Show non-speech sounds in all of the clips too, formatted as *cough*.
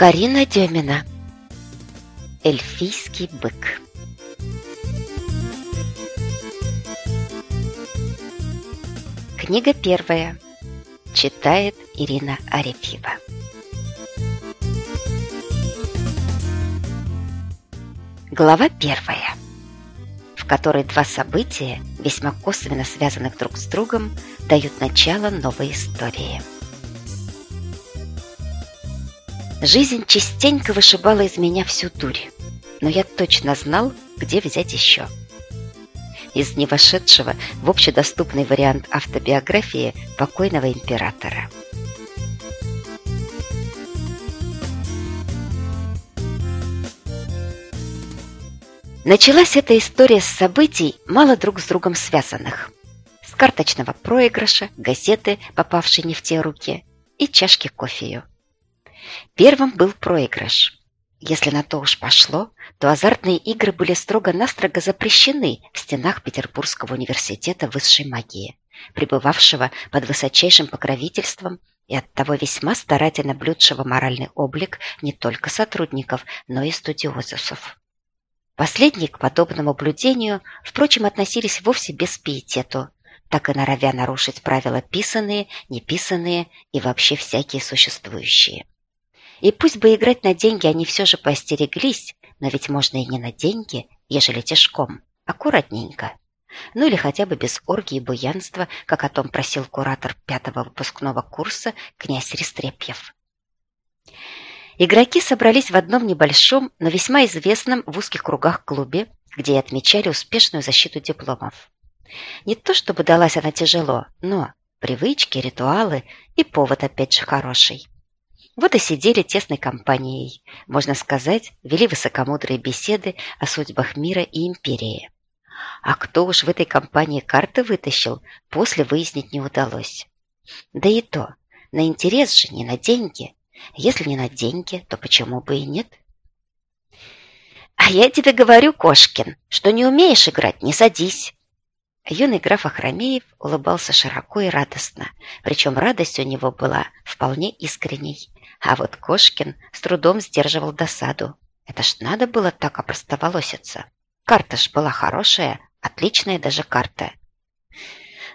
Карина Демина. Эльфийский бык. Книга первая. Читает Ирина Арефьева. Глава первая в которой два события, весьма косвенно связанных друг с другом, дают начало новой истории – Жизнь частенько вышибала из меня всю дурь, но я точно знал, где взять еще. Из не вошедшего в общедоступный вариант автобиографии покойного императора. Началась эта история с событий, мало друг с другом связанных. С карточного проигрыша, газеты, попавшей не в те руки, и чашки кофею. Первым был проигрыш. Если на то уж пошло, то азартные игры были строго-настрого запрещены в стенах Петербургского университета высшей магии, пребывавшего под высочайшим покровительством и оттого весьма старательно блюдшего моральный облик не только сотрудников, но и студиозусов. Последние к подобному блюдению, впрочем, относились вовсе без пиетету, так и норовя нарушить правила писанные, неписанные и вообще всякие существующие. И пусть бы играть на деньги они все же поостереглись, но ведь можно и не на деньги, ежели тяжком, аккуратненько. Ну или хотя бы без оргии и буянства, как о том просил куратор пятого выпускного курса князь Рестрепьев. Игроки собрались в одном небольшом, но весьма известном в узких кругах клубе, где и отмечали успешную защиту дипломов. Не то чтобы далась она тяжело, но привычки, ритуалы и повод опять же хороший. Вот и сидели тесной компанией, можно сказать, вели высокомудрые беседы о судьбах мира и империи. А кто уж в этой компании карты вытащил, после выяснить не удалось. Да и то, на интерес же, не на деньги. Если не на деньги, то почему бы и нет? «А я тебе говорю, Кошкин, что не умеешь играть, не садись!» Юный граф Охромеев улыбался широко и радостно, причем радость у него была вполне искренней. А вот Кошкин с трудом сдерживал досаду. Это ж надо было так опростоволоситься. Карта ж была хорошая, отличная даже карта.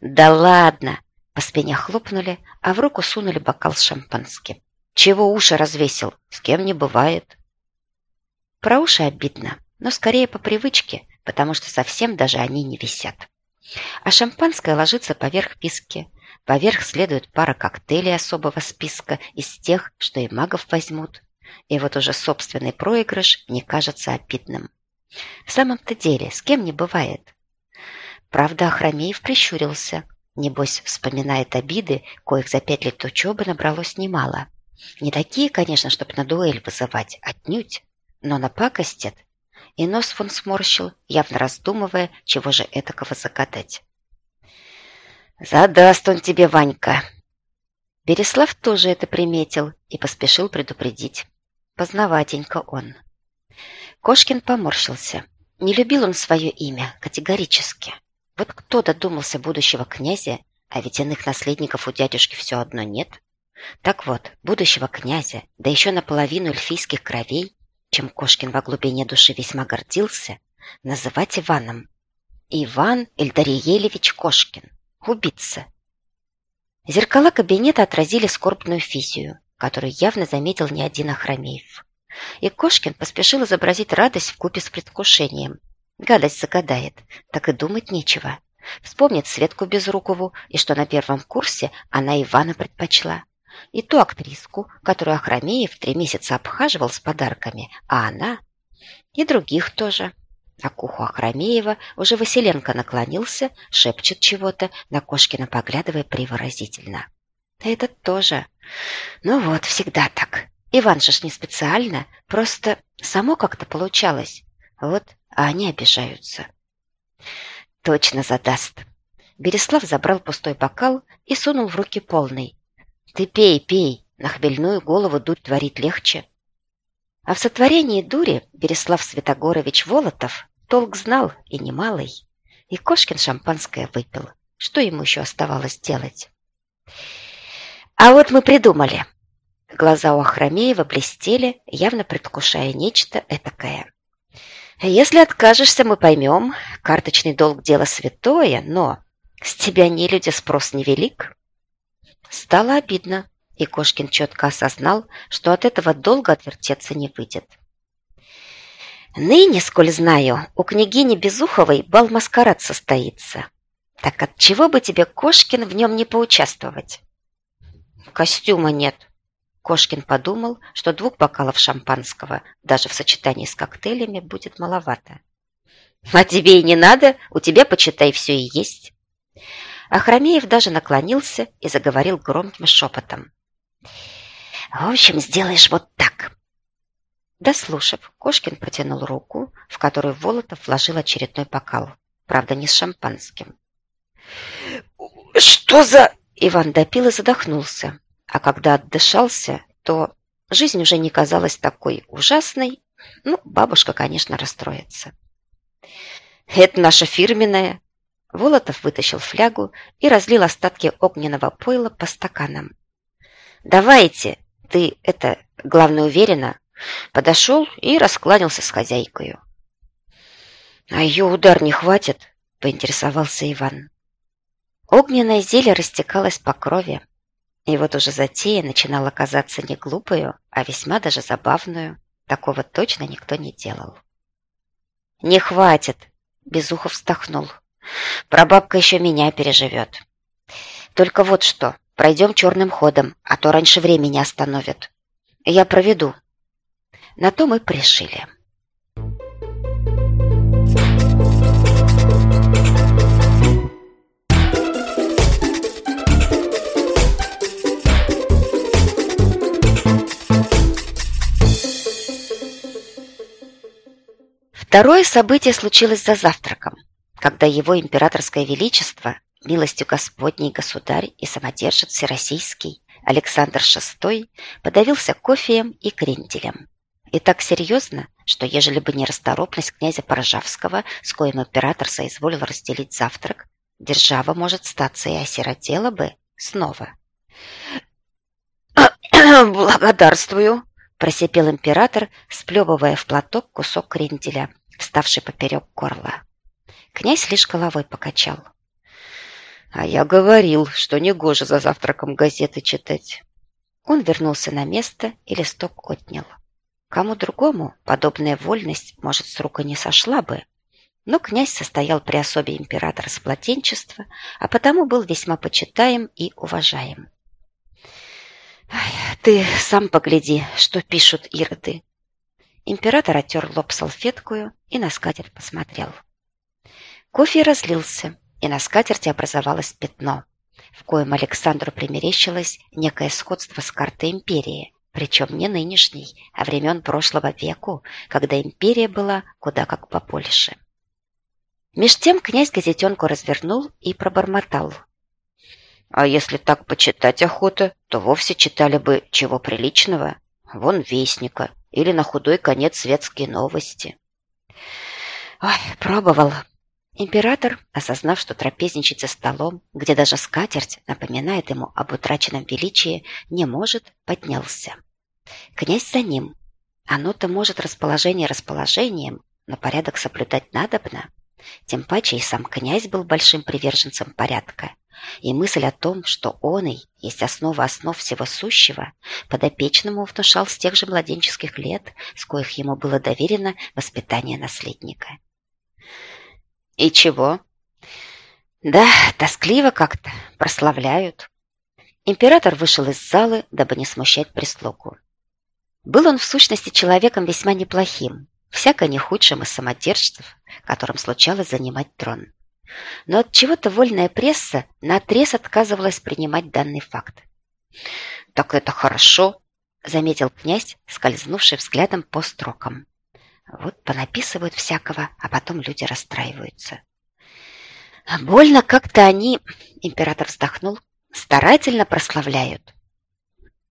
«Да ладно!» По спине хлопнули, а в руку сунули бокал с шампанским. «Чего уши развесил? С кем не бывает?» Про уши обидно, но скорее по привычке, потому что совсем даже они не висят. А шампанское ложится поверх писки. Поверх следует пара коктейлей особого списка из тех, что и магов возьмут. И вот уже собственный проигрыш не кажется обидным. В самом-то деле, с кем не бывает. Правда, Ахрамеев прищурился. Небось, вспоминает обиды, коих за пять лет учебы набралось немало. Не такие, конечно, чтобы на дуэль вызывать, отнюдь, но напакостят и нос фон сморщил, явно раздумывая, чего же этакого загадать. «Задаст он тебе, Ванька!» Береслав тоже это приметил и поспешил предупредить. Познаватенько он. Кошкин поморщился. Не любил он свое имя категорически. Вот кто додумался будущего князя, а ведь иных наследников у дядюшки все одно нет. Так вот, будущего князя, да еще наполовину эльфийских кровей, чем Кошкин во глубине души весьма гордился, называть Иваном. Иван Эльдариелевич Кошкин. Убийца. Зеркала кабинета отразили скорбную физию, которую явно заметил не один Охромеев. И Кошкин поспешил изобразить радость в купе с предвкушением. Гадость загадает, так и думать нечего. Вспомнит Светку Безрукову, и что на первом курсе она Ивана предпочла и ту актриску, которую Охромеев три месяца обхаживал с подарками, а она... И других тоже. А к уху Охромеева уже Василенко наклонился, шепчет чего-то, на Кошкина поглядывая приворозительно. Да это тоже. Ну вот, всегда так. Иван же ж не специально, просто само как-то получалось. Вот, а они обижаются. Точно задаст. Береслав забрал пустой бокал и сунул в руки полный, ты пей, пей, на хмельную голову дурь творить легче. А в сотворении дури Береслав Святогорович Волотов толк знал и немалый. И Кошкин шампанское выпил. Что ему еще оставалось делать? А вот мы придумали. Глаза у Ахрамеева блестели, явно предвкушая нечто этакое. «Если откажешься, мы поймем. Карточный долг – дело святое, но с тебя не люди спрос невелик». Стало обидно, и Кошкин четко осознал, что от этого долго отвертеться не выйдет. «Ныне, сколь знаю, у княгини Безуховой бал-маскарад состоится. Так от чего бы тебе, Кошкин, в нем не поучаствовать?» «Костюма нет», Кошкин подумал, что двух бокалов шампанского даже в сочетании с коктейлями будет маловато. «А тебе и не надо, у тебя, почитай, все и есть». Ахрамеев даже наклонился и заговорил громким шепотом. «В общем, сделаешь вот так». Дослушав, Кошкин протянул руку, в которую Волотов вложил очередной бокал, правда, не с шампанским. «Что за...» Иван допил и задохнулся. А когда отдышался, то жизнь уже не казалась такой ужасной. Ну, бабушка, конечно, расстроится. «Это наша фирменная!» Волотов вытащил флягу и разлил остатки огненного пойла по стаканам. «Давайте, ты, это, главное, уверена?» Подошел и раскланялся с хозяйкою. «А ее удар не хватит?» — поинтересовался Иван. Огненное зелье растекалось по крови, и вот уже затея начинала казаться не глупую, а весьма даже забавную. Такого точно никто не делал. «Не хватит!» — Безухов вздохнул. «Прабабка еще меня переживет. Только вот что, пройдем черным ходом, а то раньше времени остановят. Я проведу». На то мы пришили. Второе событие случилось за завтраком, когда его императорское величество, милостью Господней государь и самодержец всероссийский Александр VI подавился кофеем и кренделем. И так серьезно, что ежели бы не расторопность князя Порожавского, с коим император соизволил разделить завтрак, держава, может, статься и осиротела бы снова. *clears throat* «Благодарствую!» – просипел император, сплевывая в платок кусок кренделя вставший поперек горла. Князь лишь головой покачал. А я говорил, что негоже за завтраком газеты читать. Он вернулся на место и листок отнял. Кому другому подобная вольность, может, с рук не сошла бы, но князь состоял при особе императора с платенчества, а потому был весьма почитаем и уважаем. «Ты сам погляди, что пишут ироды», Император оттер лоб салфеткую и на скатерть посмотрел. Кофе разлился, и на скатерти образовалось пятно, в коем Александру примерещилось некое сходство с картой империи, причем не нынешней, а времен прошлого веку, когда империя была куда как попольше. Меж тем князь газетенку развернул и пробормотал. А если так почитать охота, то вовсе читали бы чего приличного. Вон вестника, или на худой конец светские новости. Ой, пробовал. Император, осознав, что трапезничать за столом, где даже скатерть напоминает ему об утраченном величии, не может, поднялся. Князь за ним. Оно-то может расположение расположением, но порядок соблюдать надобно. Тем паче и сам князь был большим приверженцем порядка и мысль о том, что он и есть основа основ всего сущего, подопечному внушал с тех же младенческих лет, с коих ему было доверено воспитание наследника. И чего? Да, тоскливо как-то, прославляют. Император вышел из залы, дабы не смущать прислугу. Был он в сущности человеком весьма неплохим, всяко не худшим из самодержцев, которым случалось занимать трон. Но от чего-то вольная пресса наотрез отказывалась принимать данный факт. «Так это хорошо», — заметил князь, скользнувший взглядом по строкам. «Вот понаписывают всякого, а потом люди расстраиваются». «Больно как-то они...» — император вздохнул. «Старательно прославляют».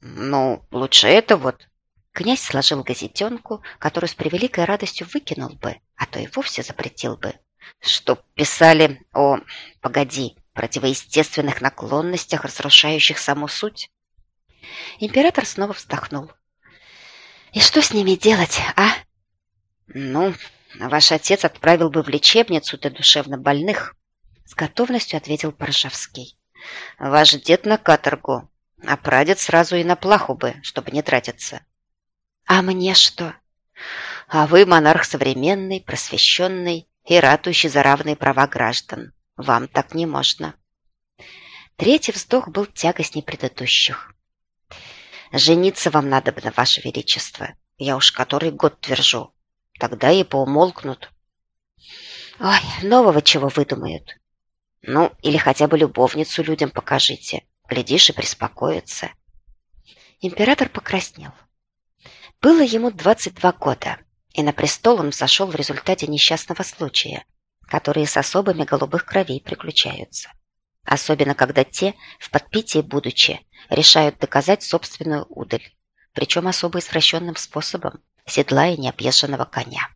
«Ну, лучше это вот...» Князь сложил газетенку, которую с превеликой радостью выкинул бы, а то и вовсе запретил бы чтоб писали о, погоди, противоестественных наклонностях, разрушающих саму суть. Император снова вздохнул. «И что с ними делать, а?» «Ну, ваш отец отправил бы в лечебницу для душевно больных», с готовностью ответил Поржавский. «Ваш дед на каторгу, а прадед сразу и на плаху бы, чтобы не тратиться». «А мне что?» «А вы монарх современный, просвещенный и ратующий за равные права граждан. Вам так не можно». Третий вздох был тягостней предыдущих. «Жениться вам надо бы на Ваше Величество. Я уж который год твержу. Тогда и поумолкнут». «Ой, нового чего выдумают?» «Ну, или хотя бы любовницу людям покажите. Глядишь и приспокоится». Император покраснел. Было ему 22 года, и на престол он взошел в результате несчастного случая, которые с особыми голубых кровей приключаются. Особенно, когда те, в подпитии будучи, решают доказать собственную удаль, причем особо извращенным способом, седлая необъезженного коня.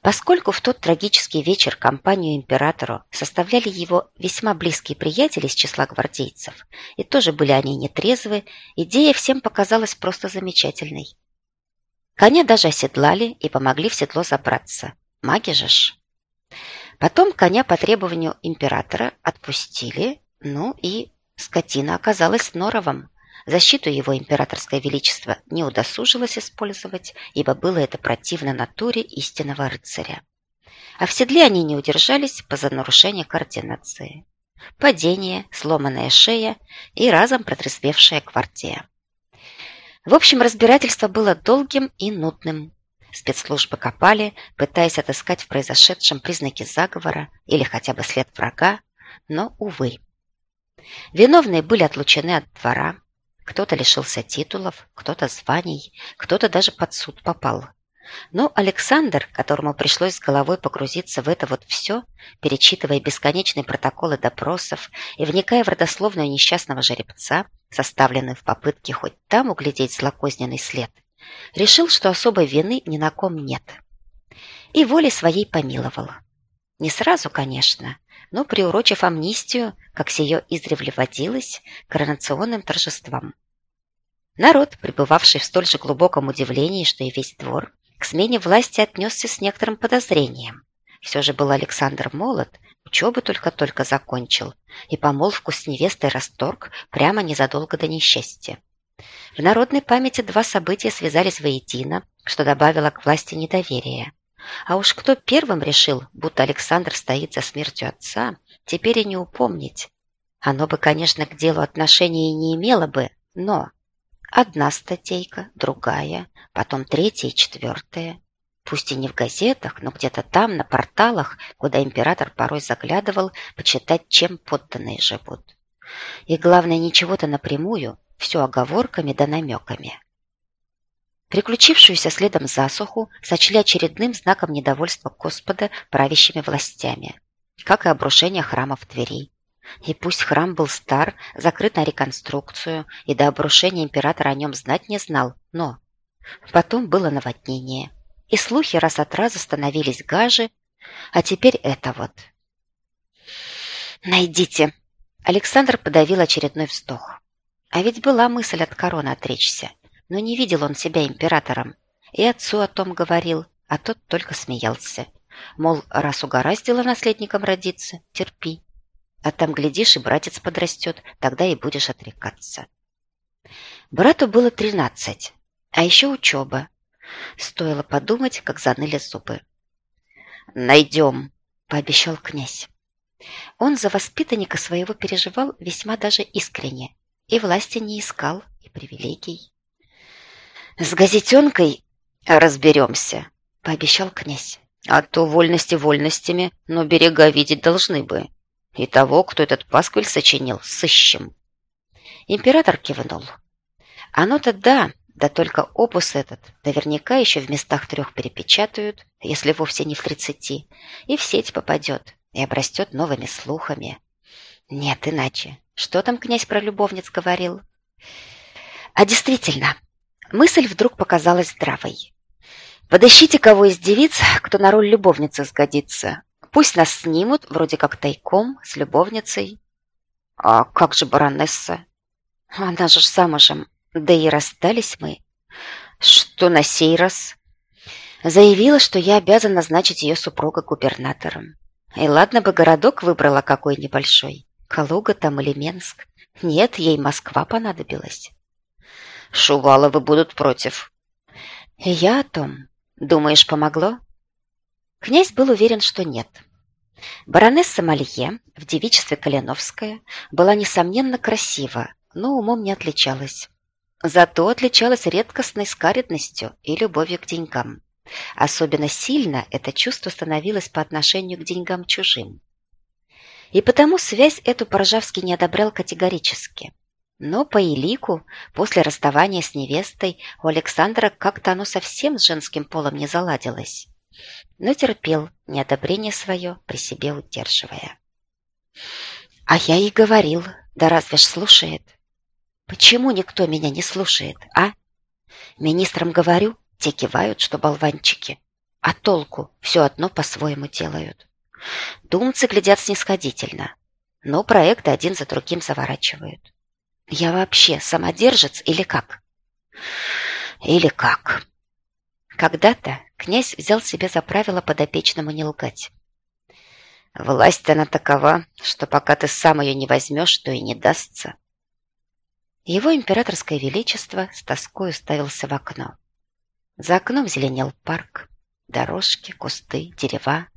Поскольку в тот трагический вечер компанию императору составляли его весьма близкие приятели из числа гвардейцев, и тоже были они нетрезвы, идея всем показалась просто замечательной. Коня даже оседлали и помогли в седло забраться. Маги же ж. Потом коня по требованию императора отпустили, ну и скотина оказалась норовом. Защиту его императорское величество не удосужилось использовать, ибо было это противно натуре истинного рыцаря. А в седле они не удержались по-за нарушение координации. Падение, сломанная шея и разом протрезвевшая гвардия. В общем, разбирательство было долгим и нудным. Спецслужбы копали, пытаясь отыскать в произошедшем признаки заговора или хотя бы след врага, но, увы. Виновные были отлучены от двора, кто-то лишился титулов, кто-то званий, кто-то даже под суд попал. Но Александр, которому пришлось с головой погрузиться в это вот все, перечитывая бесконечные протоколы допросов и вникая в родословную несчастного жеребца, составленную в попытке хоть там углядеть злокозненный след, решил, что особой вины ни на ком нет. И волей своей помиловал. Не сразу, конечно, но приурочив амнистию, как сие издревле водилось, коронационным торжествам. Народ, пребывавший в столь же глубоком удивлении, что и весь двор, к смене власти отнесся с некоторым подозрением. Все же был Александр молод, учебу только-только закончил, и помолвку с невестой расторг прямо незадолго до несчастья. В народной памяти два события связались воедино, что добавило к власти недоверия. А уж кто первым решил, будто Александр стоит за смертью отца, теперь и не упомнить. Оно бы, конечно, к делу отношения и не имело бы, но одна статейка, другая, потом третья и четвертая. Пусть и не в газетах, но где-то там, на порталах, куда император порой заглядывал, почитать, чем подданные живут. И главное, ничего-то напрямую, все оговорками да намеками. Приключившуюся следом засуху сочли очередным знаком недовольства Господа правящими властями, как и обрушение храма в Твери. И пусть храм был стар, закрыт на реконструкцию, и до обрушения император о нем знать не знал, но... Потом было наводнение, и слухи раз от раза становились гаже, а теперь это вот. «Найдите!» Александр подавил очередной вздох. А ведь была мысль от короны отречься но не видел он себя императором. И отцу о том говорил, а тот только смеялся. Мол, раз угораздило наследником родиться, терпи. А там, глядишь, и братец подрастет, тогда и будешь отрекаться. Брату было тринадцать, а еще учеба. Стоило подумать, как заныли зубы. «Найдем», — пообещал князь. Он за воспитанника своего переживал весьма даже искренне, и власти не искал, и привилегий. «С газетенкой разберемся», — пообещал князь. «А то вольности вольностями, но берега видеть должны бы. И того, кто этот пасквиль сочинил, сыщем». Император кивнул. «Оно-то да, да только опус этот наверняка еще в местах трех перепечатают, если вовсе не в тридцати, и в сеть попадет, и обрастет новыми слухами. Нет, иначе. Что там князь про любовниц говорил? А действительно, Мысль вдруг показалась здравой. «Подыщите кого из девиц, кто на роль любовницы сгодится. Пусть нас снимут, вроде как тайком, с любовницей». «А как же баронесса?» Она же замужем, да и расстались мы. Что на сей раз? Заявила, что я обязан назначить ее супруга губернатором. И ладно бы городок выбрала какой небольшой. Калуга там или Менск. Нет, ей Москва понадобилась. Шуваловы будут против. И я о том. Думаешь, помогло? Князь был уверен, что нет. Баронесса Малье в девичестве Калиновская была, несомненно, красива, но умом не отличалась. Зато отличалась редкостной скаредностью и любовью к деньгам. Особенно сильно это чувство становилось по отношению к деньгам чужим. И потому связь эту Поржавский не одобрял категорически. Но по элику, после расставания с невестой, у Александра как-то оно совсем с женским полом не заладилось. Но терпел, неодобрение свое при себе удерживая. А я ей говорил, да разве ж слушает? Почему никто меня не слушает, а? Министрам говорю, те кивают, что болванчики. А толку все одно по-своему делают. Думцы глядят снисходительно, но проекты один за другим заворачивают. Я вообще самодержец или как? Или как? Когда-то князь взял себе за правило подопечному не лгать. Власть она такова, что пока ты сам ее не возьмешь, то и не дастся. Его императорское величество с тоской уставился в окно. За окном зеленел парк, дорожки, кусты, дерева.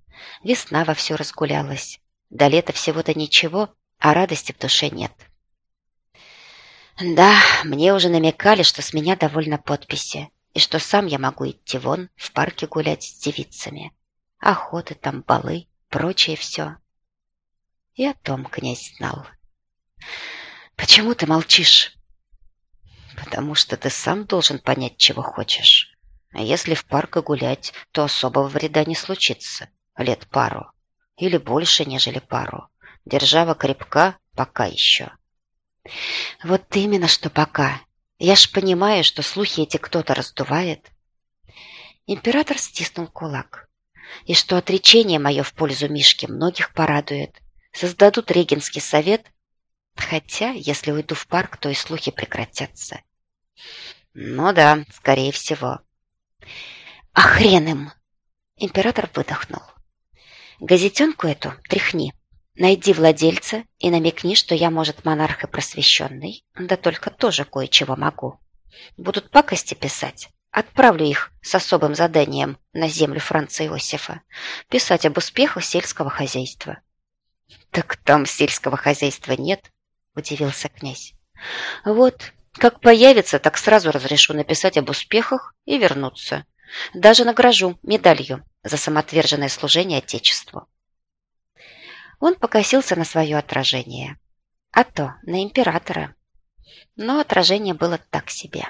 Весна вовсю разгулялась. До лета всего-то ничего, а радости в душе нет. Да, мне уже намекали, что с меня довольно подписи, и что сам я могу идти вон, в парке гулять с девицами. Охоты там, балы, прочее все. И о том князь знал. «Почему ты молчишь?» «Потому что ты сам должен понять, чего хочешь. А если в парк гулять, то особого вреда не случится. Лет пару. Или больше, нежели пару. Держава крепка пока еще». Вот именно, что пока. Я ж понимаю, что слухи эти кто-то раздувает. Император стиснул кулак. И что отречение мое в пользу Мишки многих порадует. Создадут регенский совет. Хотя, если уйду в парк, то и слухи прекратятся. Ну да, скорее всего. А хрен им! Император выдохнул. Газетенку эту тряхни. Найди владельца и намекни, что я, может, монарх и просвещенный, да только тоже кое-чего могу. Будут пакости писать. Отправлю их с особым заданием на землю Франца Иосифа. Писать об успехах сельского хозяйства. «Так там сельского хозяйства нет», – удивился князь. «Вот, как появится, так сразу разрешу написать об успехах и вернуться. Даже награжу медалью за самоотверженное служение Отечеству». Он покосился на свое отражение. А то, на императора. Но отражение было так себе.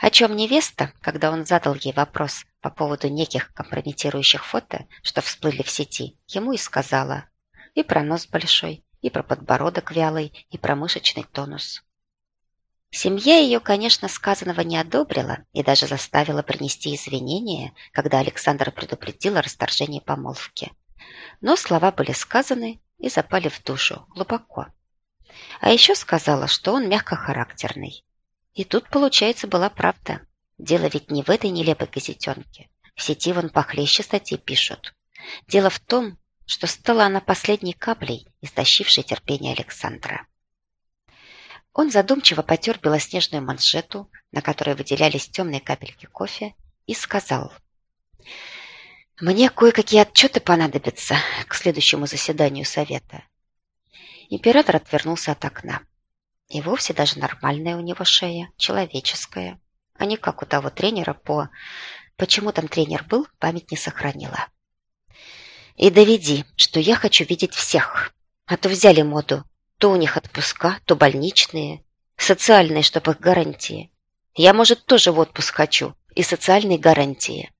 О чем невеста, когда он задал ей вопрос по поводу неких компрометирующих фото, что всплыли в сети, ему и сказала. И про нос большой, и про подбородок вялый, и про мышечный тонус. Семья ее, конечно, сказанного не одобрила и даже заставила принести извинения, когда Александр предупредил о расторжении помолвки. Но слова были сказаны и запали в душу глубоко. А еще сказала, что он мягкохарактерный. И тут, получается, была правда. Дело ведь не в этой нелепой газетенке. В сети вон похлеще статьи пишут. Дело в том, что стала она последней каплей, истощившей терпение Александра. Он задумчиво потер белоснежную манжету, на которой выделялись темные капельки кофе, и сказал – мне кое-какие отчеты понадобятся к следующему заседанию совета. Император отвернулся от окна. И вовсе даже нормальная у него шея, человеческая, а не как у того тренера по... Почему там тренер был, память не сохранила. И доведи, что я хочу видеть всех. А то взяли моду. То у них отпуска, то больничные. Социальные, чтобы их гарантии. Я, может, тоже в отпуск хочу. И социальные гарантии.